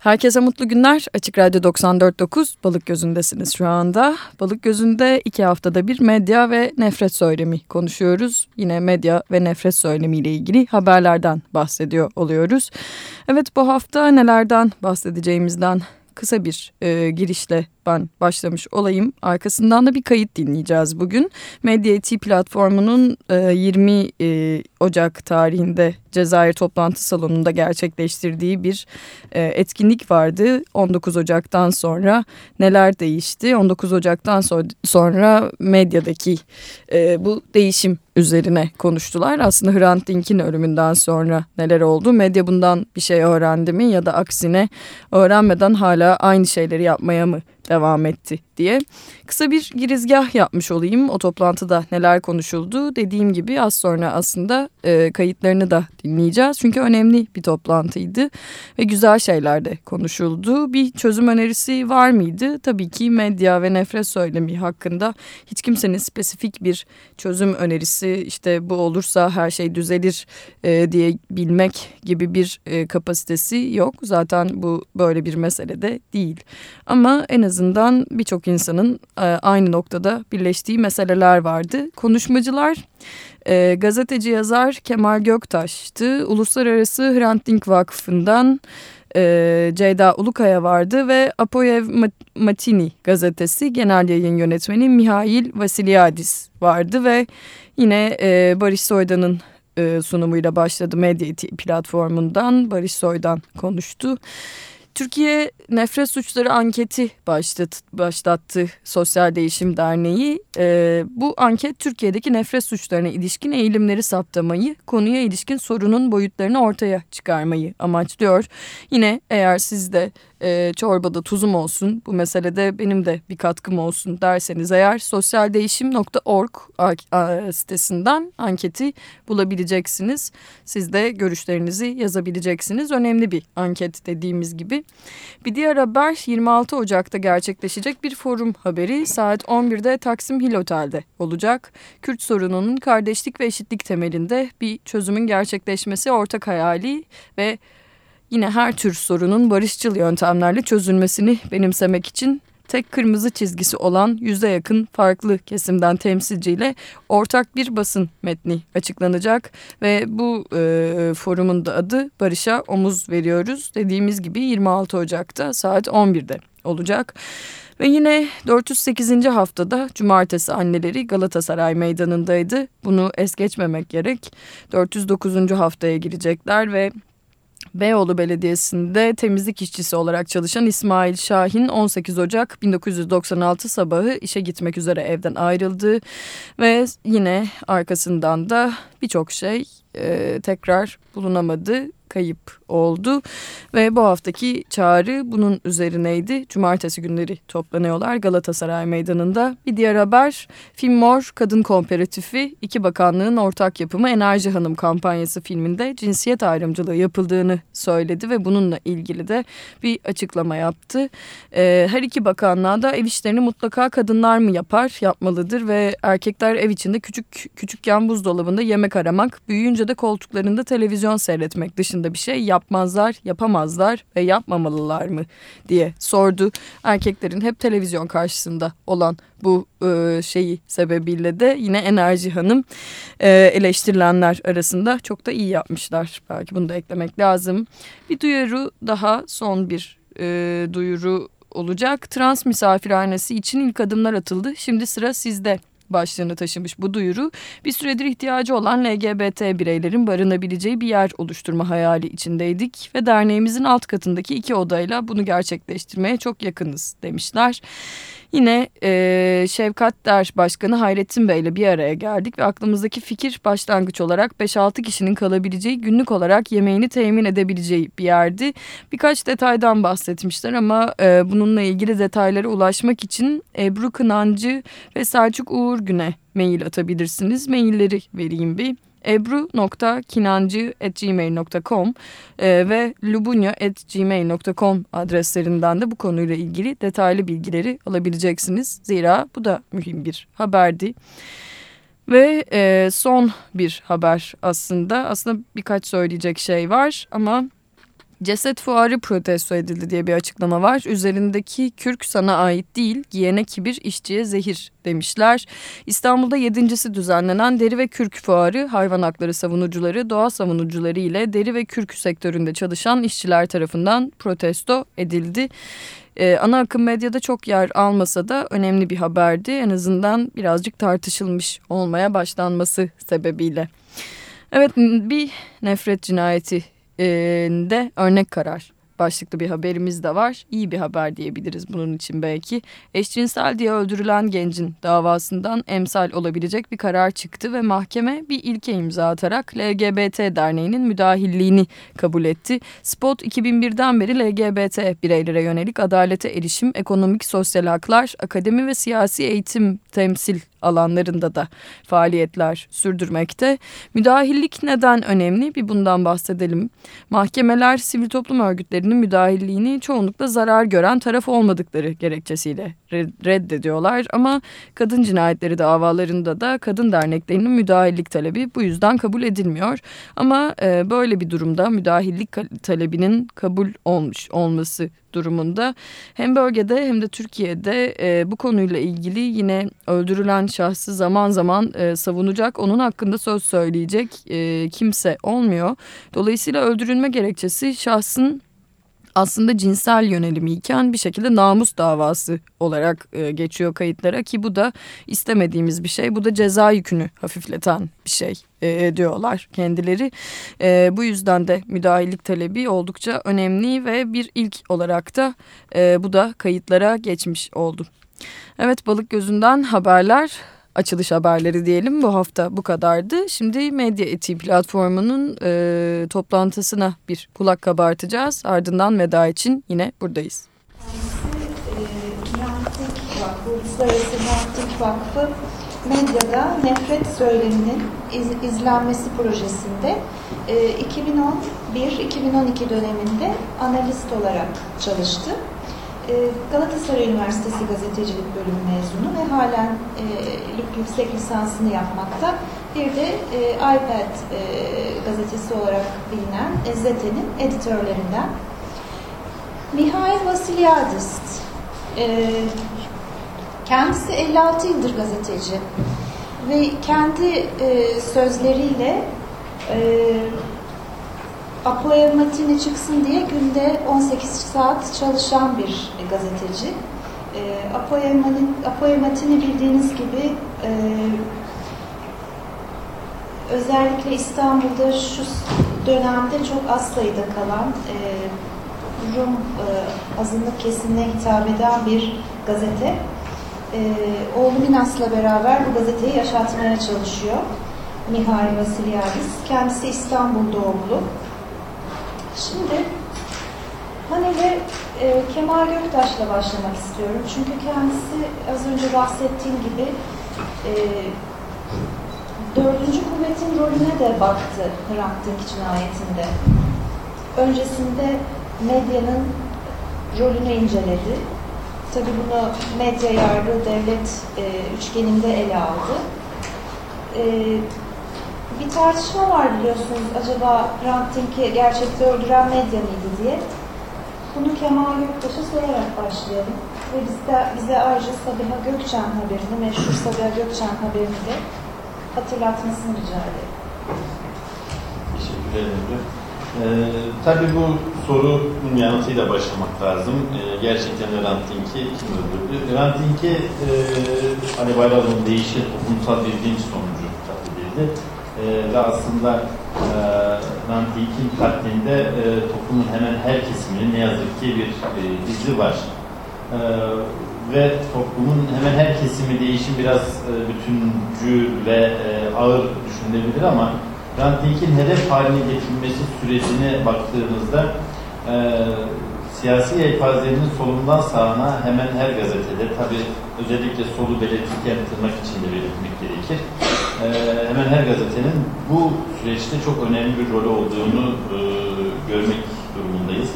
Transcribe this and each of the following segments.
Herkese mutlu günler. Açık Radyo 94.9 Balık Gözü'ndesiniz şu anda. Balık Gözü'nde iki haftada bir medya ve nefret söylemi konuşuyoruz. Yine medya ve nefret söylemiyle ilgili haberlerden bahsediyor oluyoruz. Evet bu hafta nelerden bahsedeceğimizden kısa bir e, girişle ben başlamış olayım. Arkasından da bir kayıt dinleyeceğiz bugün. Medyati platformunun e, 20 e, Ocak tarihinde Cezayir toplantı salonunda gerçekleştirdiği bir e, etkinlik vardı. 19 Ocak'tan sonra neler değişti? 19 Ocak'tan so sonra medyadaki e, bu değişim üzerine konuştular. Aslında Hrant Dink'in ölümünden sonra neler oldu? Medya bundan bir şey öğrendi mi ya da aksine öğrenmeden hala aynı şeyleri yapmaya mı devam etti diye. Kısa bir girizgah yapmış olayım. O toplantıda neler konuşuldu dediğim gibi az sonra aslında e, kayıtlarını da dinleyeceğiz. Çünkü önemli bir toplantıydı ve güzel şeyler de konuşuldu. Bir çözüm önerisi var mıydı? Tabii ki medya ve nefret söylemi hakkında hiç kimsenin spesifik bir çözüm önerisi işte bu olursa her şey düzelir e, diye bilmek gibi bir e, kapasitesi yok. Zaten bu böyle bir mesele de değil. Ama en azından birçok insanın e, aynı noktada birleştiği meseleler vardı. Konuşmacılar e, gazeteci yazar Kemal Göktaş'tı. Uluslararası Hrant Dink Vakfı'ndan e, Ceyda Ulukaya vardı ve Apoyev Matini gazetesi genel yayın yönetmeni Mihail Vasiliadis vardı ve yine e, Barış Soydan'ın sunumuyla başladı medya platformundan Barış Soydan konuştu. Türkiye Nefret Suçları Anketi başlat, başlattı Sosyal Değişim Derneği. Ee, bu anket Türkiye'deki nefret suçlarına ilişkin eğilimleri saptamayı, konuya ilişkin sorunun boyutlarını ortaya çıkarmayı amaçlıyor. Yine eğer siz de e, çorbada tuzum olsun bu meselede benim de bir katkım olsun derseniz eğer sosyaldeyişim.org sitesinden anketi bulabileceksiniz. Siz de görüşlerinizi yazabileceksiniz. Önemli bir anket dediğimiz gibi. Bir diğer haber 26 Ocak'ta gerçekleşecek bir forum haberi saat 11'de Taksim Hil Otel'de olacak. Kürt sorununun kardeşlik ve eşitlik temelinde bir çözümün gerçekleşmesi ortak hayali ve yine her tür sorunun barışçıl yöntemlerle çözülmesini benimsemek için tek kırmızı çizgisi olan yüze yakın farklı kesimden temsilciyle ortak bir basın metni açıklanacak ve bu e, forumun da adı Barış'a Omuz Veriyoruz dediğimiz gibi 26 Ocak'ta saat 11'de olacak. Ve yine 408. haftada cumartesi anneleri Galatasaray meydanındaydı. Bunu es geçmemek gerek. 409. haftaya girecekler ve Beyoğlu Belediyesi'nde temizlik işçisi olarak çalışan İsmail Şahin 18 Ocak 1996 sabahı işe gitmek üzere evden ayrıldı ve yine arkasından da birçok şey e, tekrar bulunamadı kayıp oldu ve bu haftaki çağrı bunun üzerineydi. Cumartesi günleri toplanıyorlar Galatasaray Meydanı'nda. Bir diğer haber Filmor Kadın Kooperatifi iki bakanlığın ortak yapımı Enerji Hanım kampanyası filminde cinsiyet ayrımcılığı yapıldığını söyledi ve bununla ilgili de bir açıklama yaptı. Ee, her iki bakanlığa da ev işlerini mutlaka kadınlar mı yapar yapmalıdır ve erkekler ev içinde küçük küçükken buzdolabında yemek aramak büyüyünce de koltuklarında televizyon seyretmek dışında bir şey yap yapmazlar, yapamazlar ve yapmamalılar mı diye sordu. Erkeklerin hep televizyon karşısında olan bu e, şeyi sebebiyle de yine Enerji Hanım e, eleştirilenler arasında çok da iyi yapmışlar. Belki bunu da eklemek lazım. Bir duyuru daha son bir e, duyuru olacak. Trans misafirhanesi için ilk adımlar atıldı. Şimdi sıra sizde başlığını taşımış bu duyuru bir süredir ihtiyacı olan LGBT bireylerin barınabileceği bir yer oluşturma hayali içindeydik ve derneğimizin alt katındaki iki odayla bunu gerçekleştirmeye çok yakınız demişler. Yine e, Şevkat Der Başkanı Hayrettin Bey ile bir araya geldik ve aklımızdaki fikir başlangıç olarak 5-6 kişinin kalabileceği günlük olarak yemeğini temin edebileceği bir yerdi. Birkaç detaydan bahsetmişler ama e, bununla ilgili detaylara ulaşmak için Ebru Kınancı ve Selçuk Uğur Gün'e mail atabilirsiniz. Mailleri vereyim bir ebru.kinancı.gmail.com e, ve lubunya.gmail.com adreslerinden de bu konuyla ilgili detaylı bilgileri alabileceksiniz. Zira bu da mühim bir haberdi. Ve e, son bir haber aslında. Aslında birkaç söyleyecek şey var ama Ceset fuarı protesto edildi diye bir açıklama var. Üzerindeki kürk sana ait değil, giyene kibir, işçiye zehir demişler. İstanbul'da yedincisi düzenlenen deri ve kürk fuarı hayvan hakları savunucuları, doğa savunucuları ile deri ve kürk sektöründe çalışan işçiler tarafından protesto edildi. Ee, ana akım medyada çok yer almasa da önemli bir haberdi. En azından birazcık tartışılmış olmaya başlanması sebebiyle. Evet bir nefret cinayeti de örnek karar başlıklı bir haberimiz de var. İyi bir haber diyebiliriz bunun için belki. Eşcinsel diye öldürülen gencin davasından emsal olabilecek bir karar çıktı ve mahkeme bir ilke imza atarak LGBT Derneği'nin müdahilliğini kabul etti. Spot 2001'den beri LGBT bireylere yönelik adalete erişim, ekonomik sosyal haklar, akademi ve siyasi eğitim temsil alanlarında da faaliyetler sürdürmekte. Müdahillik neden önemli? Bir bundan bahsedelim. Mahkemeler sivil toplum örgütlerinin müdahilliğini çoğunlukla zarar gören taraf olmadıkları gerekçesiyle reddediyorlar. Ama kadın cinayetleri davalarında da kadın derneklerinin müdahillik talebi bu yüzden kabul edilmiyor. Ama e, böyle bir durumda müdahillik talebinin kabul olmuş olması durumunda hem bölgede hem de Türkiye'de e, bu konuyla ilgili yine öldürülen şahsı zaman zaman e, savunacak, onun hakkında söz söyleyecek e, kimse olmuyor. Dolayısıyla öldürülme gerekçesi şahsın aslında cinsel yönelimiyken bir şekilde namus davası olarak e, geçiyor kayıtlara ki bu da istemediğimiz bir şey. Bu da ceza yükünü hafifleten bir şey e, diyorlar kendileri. E, bu yüzden de müdahillik talebi oldukça önemli ve bir ilk olarak da e, bu da kayıtlara geçmiş oldu. Evet balık gözünden haberler açılış haberleri diyelim bu hafta bu kadardı. Şimdi Medya Eti platformunun e, toplantısına bir kulak kabartacağız. Ardından veda için yine buradayız. Uluslararası Mantık Vakfı medyada nefret söyleminin iz, izlenmesi projesinde e, 2011-2012 döneminde analist olarak çalıştı. Ee, Galatasaray Üniversitesi Gazetecilik Bölümü mezunu ve halen e, yüksek lisansını yapmakta. Bir de e, iPad e, gazetesi olarak bilinen Ezzete'nin editörlerinden. Mihail Vasilyadis. E, kendisi 56 yıldır gazeteci ve kendi e, sözleriyle e, Apoya Matini çıksın diye günde 18 saat çalışan bir gazeteci. E, Apoya, Apoya Matini bildiğiniz gibi e, özellikle İstanbul'da şu dönemde çok az sayıda kalan e, Rum e, azınlık kesimine hitap eden bir gazete. E, oğlu Minas'la beraber bu gazeteyi yaşatmaya çalışıyor. Mihail Vasilyadis. Kendisi İstanbul doğumlu. Şimdi Hanel'e e, Kemal Göktaş'la başlamak istiyorum. Çünkü kendisi az önce bahsettiğim gibi e, dördüncü kuvvetin rolüne de baktı Hrant Dink cinayetinde. Öncesinde medyanın rolünü inceledi. Tabii bunu medya, yargı, devlet e, üçgeninde ele aldı. E, bir tartışma var biliyorsunuz acaba Hrant Dink'i gerçekte öldüren medya mıydı diye. Bunu Kemal Göktaş'a sorarak başlayalım. Ve bizde, bize ayrıca Sabiha Gökçen haberini, meşhur Sabiha Gökçen haberini de hatırlatmasını rica ederim. Teşekkür ederim. Ee, tabii bu sorunun yanıtıyla başlamak lazım. Ee, gerçekten Hrant Dink'i kim öldürdü? Hrant Dink'i e, hani Bayram'ın değişik toplumsal bir linç sonucu katledildi e, ve aslında e, katlinde e, toplumun hemen her kesiminin ne yazık ki bir e, izi var. E, ve toplumun hemen her kesimi değişim biraz e, bütüncül ve e, ağır düşünülebilir ama Rantik'in hedef haline getirilmesi sürecine baktığımızda e, siyasi yelpazenin solundan sağına hemen her gazetede tabi özellikle solu belirtirken tırnak içinde belirtmek gerekir. Ee, hemen her gazetenin bu süreçte çok önemli bir rol olduğunu e, görmek durumundayız.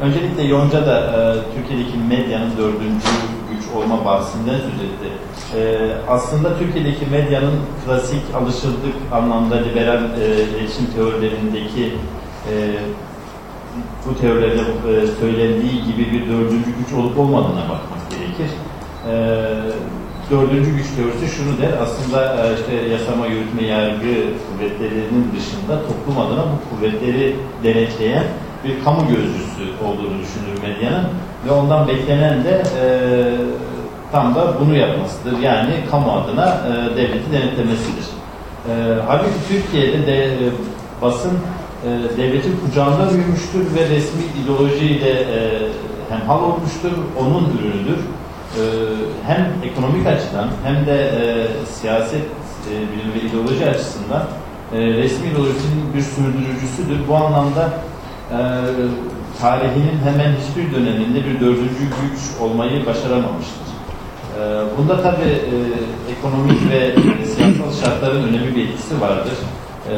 Öncelikle Yonca da e, Türkiye'deki medyanın dördüncü güç olma bahsinden söz etti. E, aslında Türkiye'deki medyanın klasik alışıldık anlamda liberal e, iletişim teorilerindeki bu teorilerde e, söylendiği gibi bir dördüncü güç olup olmadığına bakmak gerekir. E, dördüncü güç teorisi şunu der, aslında e, işte yasama, yürütme, yargı kuvvetlerinin dışında toplum adına bu kuvvetleri denetleyen bir kamu gözcüsü olduğunu düşünür medyanın ve ondan beklenen de e, tam da bunu yapmasıdır. Yani kamu adına e, devleti denetlemesidir. E, halbuki Türkiye'de de e, basın e, devletin kucağında büyümüştür ve resmi ideolojiyle e, hemhal olmuştur, onun ürünüdür. E, hem ekonomik açıdan hem de e, siyaset e, bilim ve ideoloji açısından e, resmi ideolojinin bir sürdürücüsüdür. Bu anlamda e, tarihinin hemen hiçbir döneminde bir dördüncü güç olmayı başaramamıştır. E, bunda tabi e, ekonomik ve siyasal şartların önemli bir etkisi vardır. E,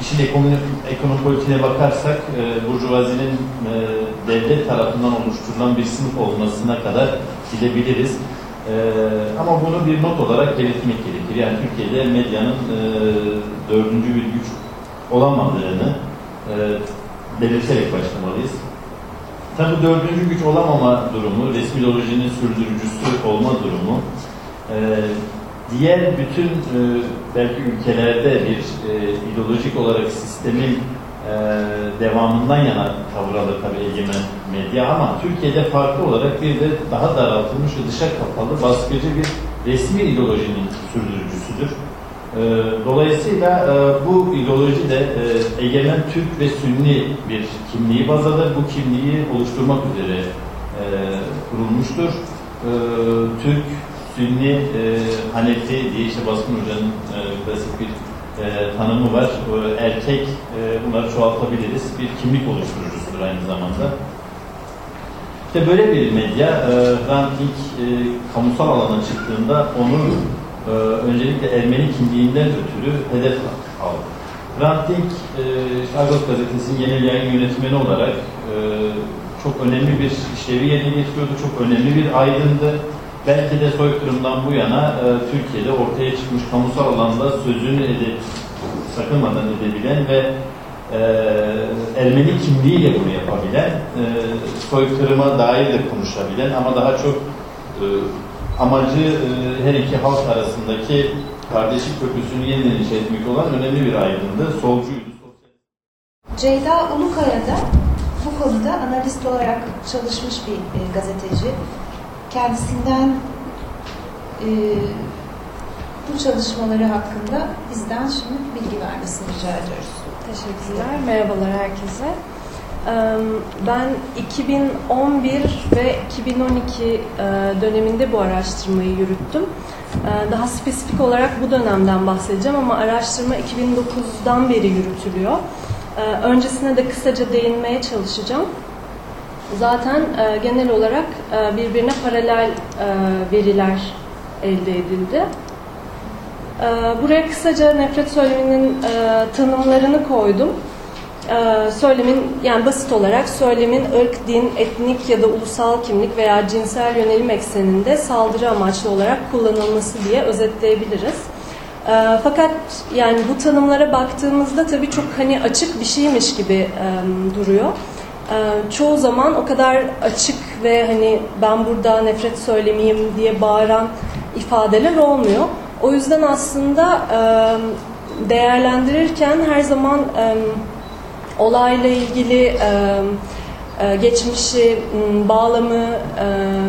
işin ekonomi, ekonomi politiğine bakarsak e, Burjuvazi'nin e, devlet tarafından oluşturulan bir sınıf olmasına kadar gidebiliriz. E, ama bunu bir not olarak belirtmek gerekir. Yani Türkiye'de medyanın e, dördüncü bir güç olamadığını e, belirterek başlamalıyız. Tabi dördüncü güç olamama durumu, resmi ideolojinin sürdürücüsü olma durumu, e, diğer bütün e, belki ülkelerde bir e, ideolojik olarak sistemin e, devamından yana tavır alır tabi egemen medya ama Türkiye'de farklı olarak bir de daha daraltılmış ve dışa kapalı baskıcı bir resmi ideolojinin sürdürücüsüdür. E, dolayısıyla e, bu ideoloji de e, egemen Türk ve Sünni bir kimliği baz alır. Bu kimliği oluşturmak üzere e, kurulmuştur. E, Türk Sünni e, Hanefi diye işte Baskın Hoca'nın e, klasik bir e, tanımı var. E, erkek, e, bunları çoğaltabiliriz. Bir kimlik oluşturucusudur aynı zamanda. İşte böyle bir medya, e, ranking e, kamusal alana çıktığında onu e, öncelikle Ermeni kimliğinden ötürü hedef aldı. Ranting, e, işte Argos gazetesinin genel yayın yönetmeni olarak e, çok önemli bir işlevi yerine getiriyordu. Çok önemli bir aydındı belki de soykırımdan bu yana e, Türkiye'de ortaya çıkmış kamusal alanda sözünü edip sakınmadan edebilen ve e, Ermeni kimliğiyle bunu yapabilen, e, soykırıma dair de konuşabilen ama daha çok e, amacı e, her iki halk arasındaki kardeşlik köprüsünü yeniden inşa etmek olan önemli bir aydındı, solcuydu. Ceyda Ulukaya da bu konuda analist olarak çalışmış bir e, gazeteci kendisinden e, bu çalışmaları hakkında bizden şimdi bilgi vermesini rica ediyoruz. Teşekkürler. Merhabalar herkese. Ben 2011 ve 2012 döneminde bu araştırmayı yürüttüm. Daha spesifik olarak bu dönemden bahsedeceğim ama araştırma 2009'dan beri yürütülüyor. Öncesine de kısaca değinmeye çalışacağım zaten e, genel olarak e, birbirine paralel e, veriler elde edildi. E, buraya kısaca nefret söyleminin e, tanımlarını koydum. E, söylemin yani basit olarak söylemin ırk, din, etnik ya da ulusal kimlik veya cinsel yönelim ekseninde saldırı amaçlı olarak kullanılması diye özetleyebiliriz. E, fakat yani bu tanımlara baktığımızda tabii çok hani açık bir şeymiş gibi e, duruyor. Ee, çoğu zaman o kadar açık ve hani ben burada nefret söylemeyeyim diye bağıran ifadeler olmuyor. O yüzden aslında değerlendirirken her zaman olayla ilgili geçmişi, bağlamı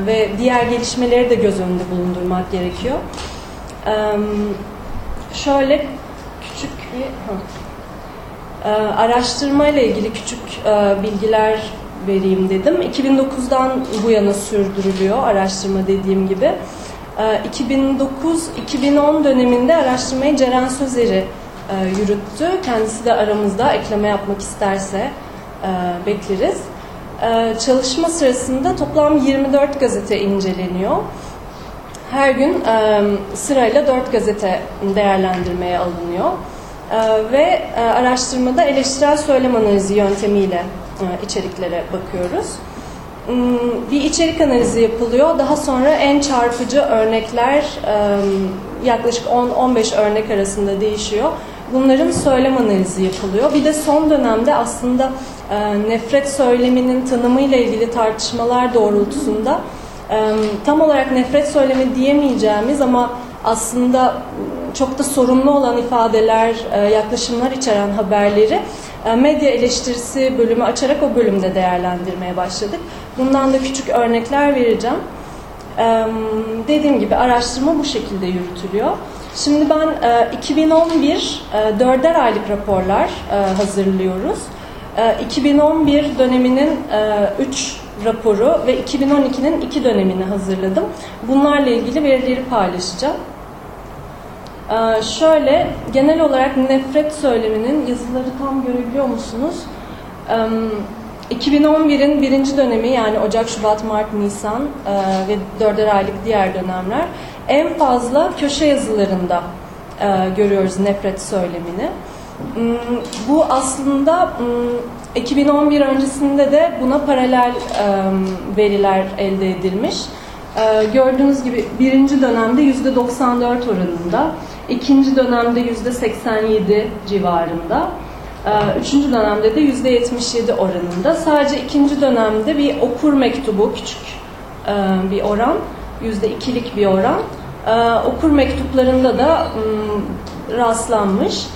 ve diğer gelişmeleri de göz önünde bulundurmak gerekiyor. Şöyle küçük bir... E, araştırma ile ilgili küçük e, bilgiler vereyim dedim. 2009'dan bu yana sürdürülüyor araştırma dediğim gibi. E, 2009-2010 döneminde araştırmayı Ceren Sözeri e, yürüttü. Kendisi de aramızda ekleme yapmak isterse e, bekleriz. E, çalışma sırasında toplam 24 gazete inceleniyor. Her gün e, sırayla 4 gazete değerlendirmeye alınıyor. Ee, ve e, araştırmada eleştirel söylem analizi yöntemiyle e, içeriklere bakıyoruz. Hmm, bir içerik analizi yapılıyor. Daha sonra en çarpıcı örnekler e, yaklaşık 10-15 örnek arasında değişiyor. Bunların söylem analizi yapılıyor. Bir de son dönemde aslında nefret söyleminin tanımıyla ilgili tartışmalar doğrultusunda tam olarak nefret söylemi diyemeyeceğimiz ama aslında çok da sorumlu olan ifadeler, e, yaklaşımlar içeren haberleri e, medya eleştirisi bölümü açarak o bölümde değerlendirmeye başladık. Bundan da küçük örnekler vereceğim. E, dediğim gibi araştırma bu şekilde yürütülüyor. Şimdi ben 2011 dörder aylık raporlar hazırlıyoruz. 2011 döneminin 3 raporu ve 2012'nin 2 dönemini hazırladım. Bunlarla ilgili verileri paylaşacağım. Ee, şöyle, genel olarak nefret söyleminin yazıları tam görebiliyor musunuz? Ee, 2011'in birinci dönemi yani Ocak, Şubat, Mart, Nisan e, ve dörder aylık diğer dönemler en fazla köşe yazılarında e, görüyoruz nefret söylemini. Hmm, bu aslında 2011 hmm, öncesinde de buna paralel veriler elde edilmiş. Ee, gördüğünüz gibi birinci dönemde %94 oranında, ikinci dönemde %87 civarında, ee, üçüncü dönemde de %77 oranında. Sadece ikinci dönemde bir okur mektubu küçük e, bir oran, %2'lik bir oran. Ee, okur mektuplarında da rastlanmış.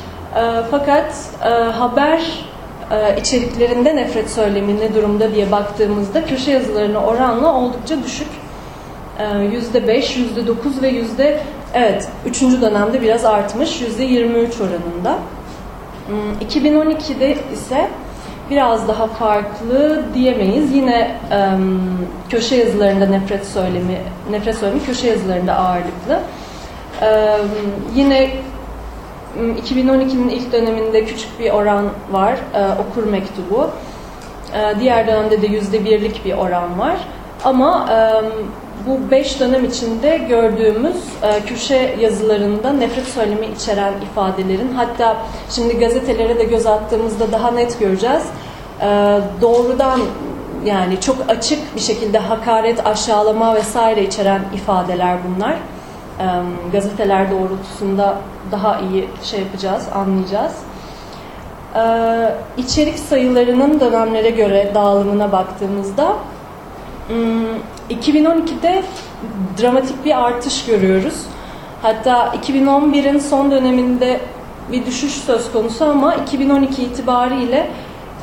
Fakat e, haber e, içeriklerinde nefret söylemi ne durumda diye baktığımızda köşe yazılarına oranla oldukça düşük. Yüzde beş, yüzde dokuz ve yüzde evet üçüncü dönemde biraz artmış yüzde yirmi üç oranında. 2012'de hmm, ise biraz daha farklı diyemeyiz. Yine köşe yazılarında nefret söylemi, nefret söylemi köşe yazılarında ağırlıklı. Yine 2012'nin hmm, ilk döneminde küçük bir oran var, okur mektubu. Diğer dönemde de yüzde birlik bir oran var. Ama bu beş dönem içinde gördüğümüz e, köşe yazılarında nefret söylemi içeren ifadelerin hatta şimdi gazetelere de göz attığımızda daha net göreceğiz. E, doğrudan yani çok açık bir şekilde hakaret, aşağılama vesaire içeren ifadeler bunlar. E, gazeteler doğrultusunda daha iyi şey yapacağız, anlayacağız. E, içerik sayılarının dönemlere göre dağılımına baktığımızda 2012'de hmm, dramatik bir artış görüyoruz. Hatta 2011'in son döneminde bir düşüş söz konusu ama 2012 itibariyle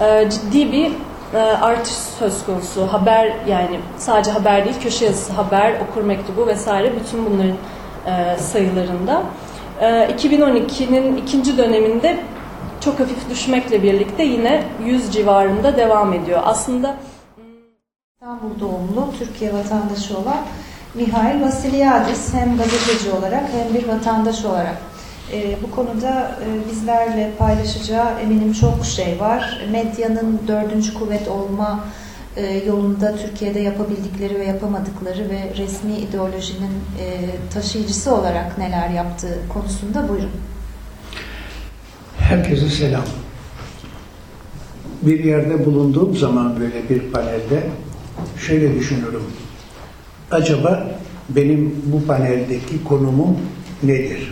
e, ciddi bir e, artış söz konusu. Haber yani sadece haber değil, köşe yazısı, haber, okur mektubu vesaire bütün bunların e, sayılarında. 2012'nin ikinci döneminde çok hafif düşmekle birlikte yine 100 civarında devam ediyor. Aslında İstanbul doğumlu Türkiye vatandaşı olan Mihail Vasiliadis hem gazeteci olarak hem bir vatandaş olarak e, bu konuda e, bizlerle paylaşacağı eminim çok şey var. Medyanın dördüncü kuvvet olma e, yolunda Türkiye'de yapabildikleri ve yapamadıkları ve resmi ideolojinin e, taşıyıcısı olarak neler yaptığı konusunda buyurun. Herkese selam. Bir yerde bulunduğum zaman böyle bir panelde şöyle düşünürüm. Acaba benim bu paneldeki konumum nedir?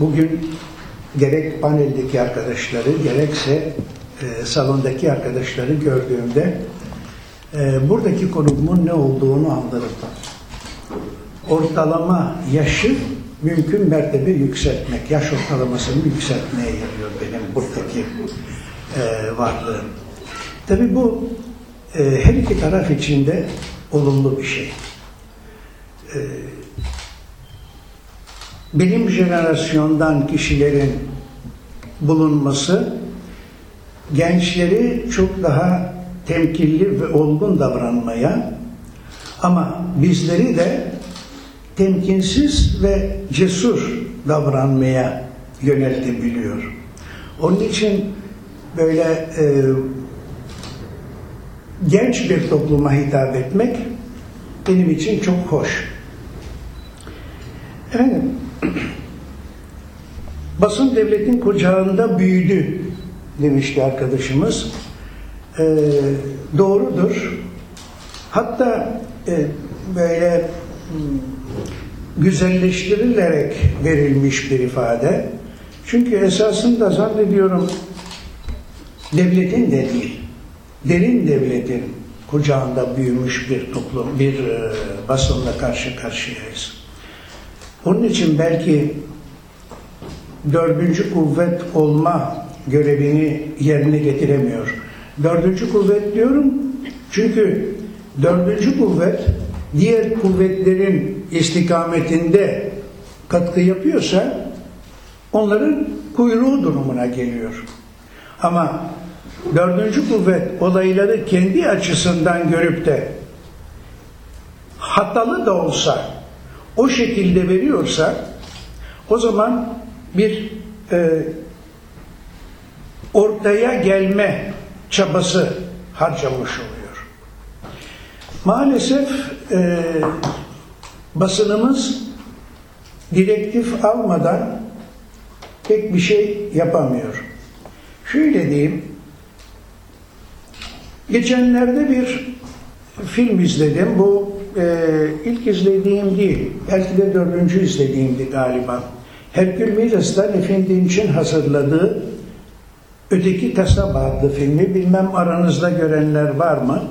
Bugün gerek paneldeki arkadaşları gerekse e, salondaki arkadaşları gördüğümde e, buradaki konumun ne olduğunu anlarım. Ortalama yaşı mümkün mertebe yükseltmek, yaş ortalamasını yükseltmeye yarıyor benim buradaki e, varlığım. Tabi bu e, her iki taraf için de olumlu bir şey. E, benim jenerasyondan kişilerin bulunması gençleri çok daha temkinli ve olgun davranmaya ama bizleri de temkinsiz ve cesur davranmaya yöneltebiliyor. Onun için böyle e, genç bir topluma hitap etmek benim için çok hoş. Efendim, basın devletin kucağında büyüdü demişti arkadaşımız. Ee, doğrudur. Hatta e, böyle hmm, güzelleştirilerek verilmiş bir ifade. Çünkü esasında zannediyorum devletin de değil, derin devletin kucağında büyümüş bir toplum, bir e, basınla karşı karşıyayız. Onun için belki dördüncü kuvvet olma görevini yerine getiremiyor. Dördüncü kuvvet diyorum çünkü dördüncü kuvvet diğer kuvvetlerin istikametinde katkı yapıyorsa onların kuyruğu durumuna geliyor. Ama dördüncü kuvvet olayları kendi açısından görüp de hatalı da olsa o şekilde veriyorsa o zaman bir e, ortaya gelme çabası harcamış oluyor. Maalesef e, basınımız direktif almadan pek bir şey yapamıyor. Şöyle diyeyim, geçenlerde bir film izledim. Bu e, ilk izlediğim değil, belki de dördüncü izlediğimdi galiba. Herkül Miras'tan Efendi için hazırladığı Öteki Kasaba adlı filmi. Bilmem aranızda görenler var mı?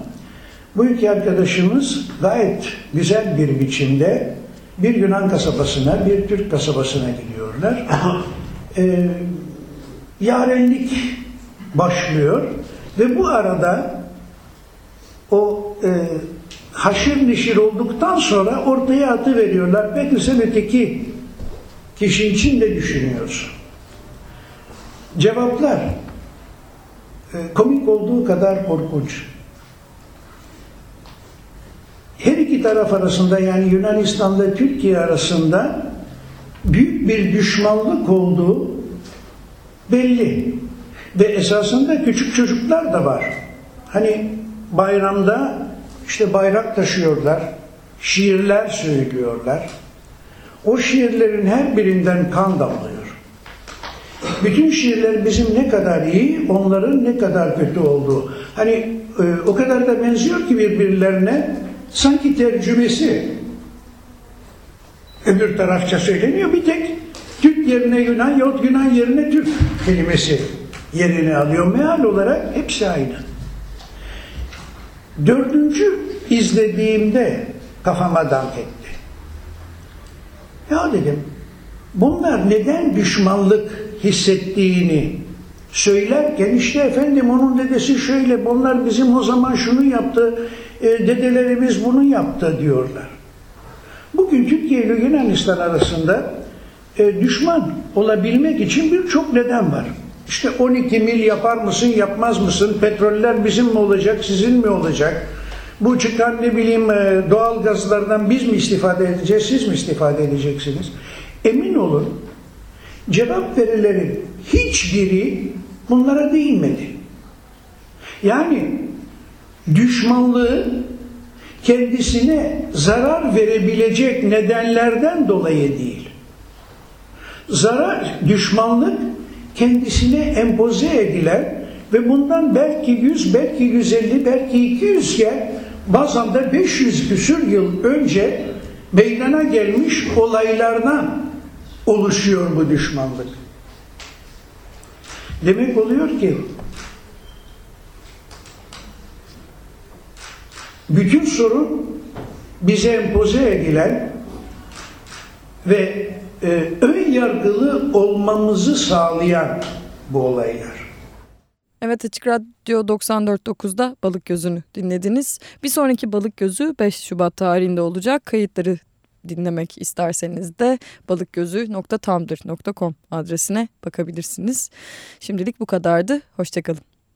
Bu iki arkadaşımız gayet güzel bir biçimde bir Yunan kasabasına, bir Türk kasabasına gidiyorlar. ee, yarenlik başlıyor ve bu arada o e, haşır neşir olduktan sonra ortaya atı veriyorlar. Peki sen öteki kişi için ne düşünüyorsun? Cevaplar e, komik olduğu kadar korkunç. Her iki taraf arasında yani Yunanistan'da Türkiye arasında büyük bir düşmanlık olduğu belli. Ve esasında küçük çocuklar da var. Hani bayramda işte bayrak taşıyorlar, şiirler söylüyorlar. O şiirlerin her birinden kan damlıyor. Bütün şiirler bizim ne kadar iyi, onların ne kadar kötü olduğu. Hani e, o kadar da benziyor ki birbirlerine sanki tercümesi öbür tarafça söyleniyor. Bir tek Türk yerine Yunan yahut Yunan yerine Türk kelimesi yerini alıyor. Meal olarak hepsi aynı. Dördüncü izlediğimde kafama dank etti. Ya dedim, bunlar neden düşmanlık hissettiğini söylerken işte efendim onun dedesi şöyle, bunlar bizim o zaman şunu yaptı, e, dedelerimiz bunu yaptı diyorlar. Bugün Türkiye ile Yunanistan arasında e, düşman olabilmek için birçok neden var. İşte 12 mil yapar mısın, yapmaz mısın? Petroller bizim mi olacak, sizin mi olacak? Bu çıkan ne bileyim e, doğal gazlardan biz mi istifade edeceğiz, siz mi istifade edeceksiniz? Emin olun cevap verilerin hiçbiri bunlara değinmedi. Yani düşmanlığı kendisine zarar verebilecek nedenlerden dolayı değil. Zarar, düşmanlık kendisine empoze edilen ve bundan belki 100, belki 150, belki 200 yer bazen de 500 küsür yıl önce meydana gelmiş olaylardan oluşuyor bu düşmanlık. Demek oluyor ki bütün sorun bize empoze edilen ve e, ön yargılı olmamızı sağlayan bu olaylar. Evet Açık Radyo 94.9'da Balık Gözü'nü dinlediniz. Bir sonraki Balık Gözü 5 Şubat tarihinde olacak. Kayıtları dinlemek isterseniz de balıkgözü.tumblr.com adresine bakabilirsiniz. Şimdilik bu kadardı. Hoşçakalın.